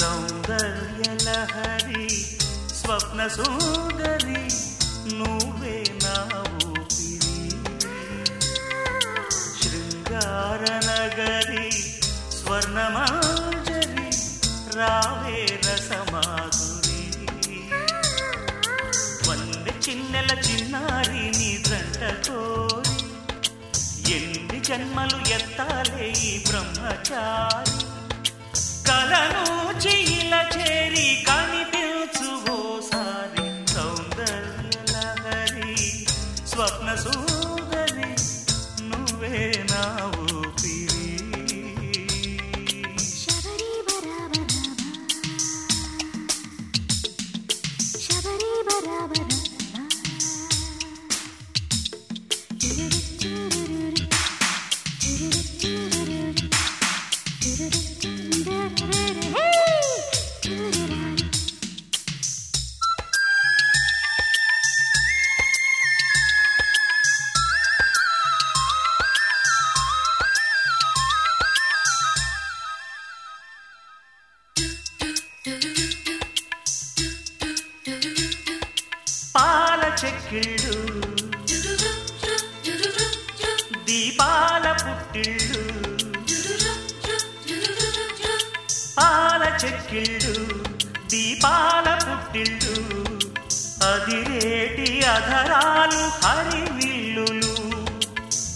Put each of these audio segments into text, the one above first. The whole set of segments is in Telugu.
సౌందర్యలహరి స్వప్న సోదరి నువ్వే నా ఊపిరి. శృంగార నగరి స్వర్ణమాజరి రావే రసమాధురి వంద చిన్నెల చిన్నారి నీ దంట కోరి ఎన్ని జన్మలు ఎత్తాలే ఈ బ్రహ్మచారి. కలను చీల చేరి కనిపి చెక్కిళ్ళు దీపాల పుట్టిళ్ళు పాల చెక్కిళ్ళు. దీపాల పుట్టిళ్ళు అదిరేటి అధరాలు హరివిల్లులు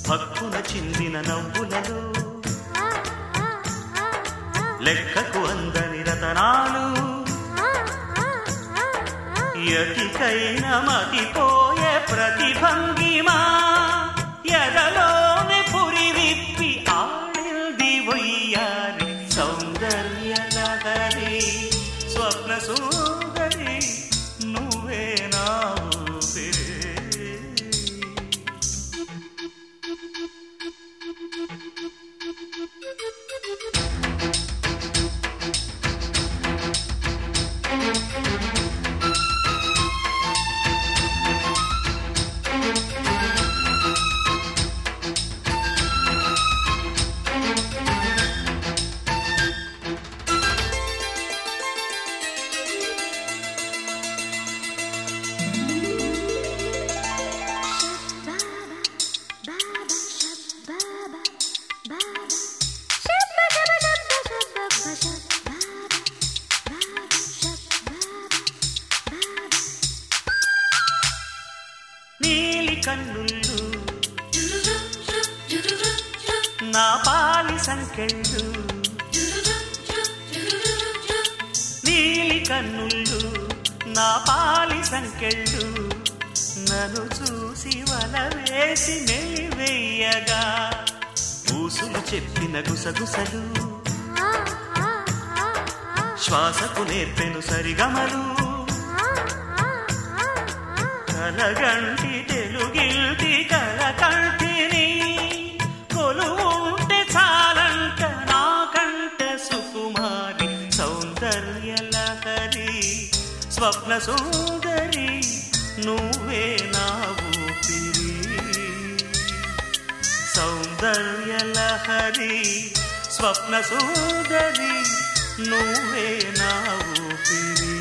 భక్కున చిందిన నవ్వులలో. లెక్కకు అందని రతనాలు. ఎటికైన మతిపోయే ప్రతిభంగిమా? ఎదలోని పురి విప్పి ఆడింది వయ్యారి సౌందర్య నగరి స్వప్న సుందరి నీలి కన్నుళ్ళు. నా పాలి సంకెళ్ళు. నీలి కన్నుళ్ళు నా పాలి సంకెళ్ళు. నన్ను చూసి వల వేసి మెలివెయ్యగా ఊసులు చెప్పిన గుసగుసలు. శ్వాసకు నేర్పెను సరిగమలు. కలగంటి తెలుగిల్టి కలకంటిని కొలువుంటే చాలంట నాకంట సుకుమారి సౌందర్య లహరి స్వప్న సుందరి నువ్వే నా ఊపిరి. సౌందర్య లహరి స్వప్న సుందరి నువ్వే నా ఊపిరి.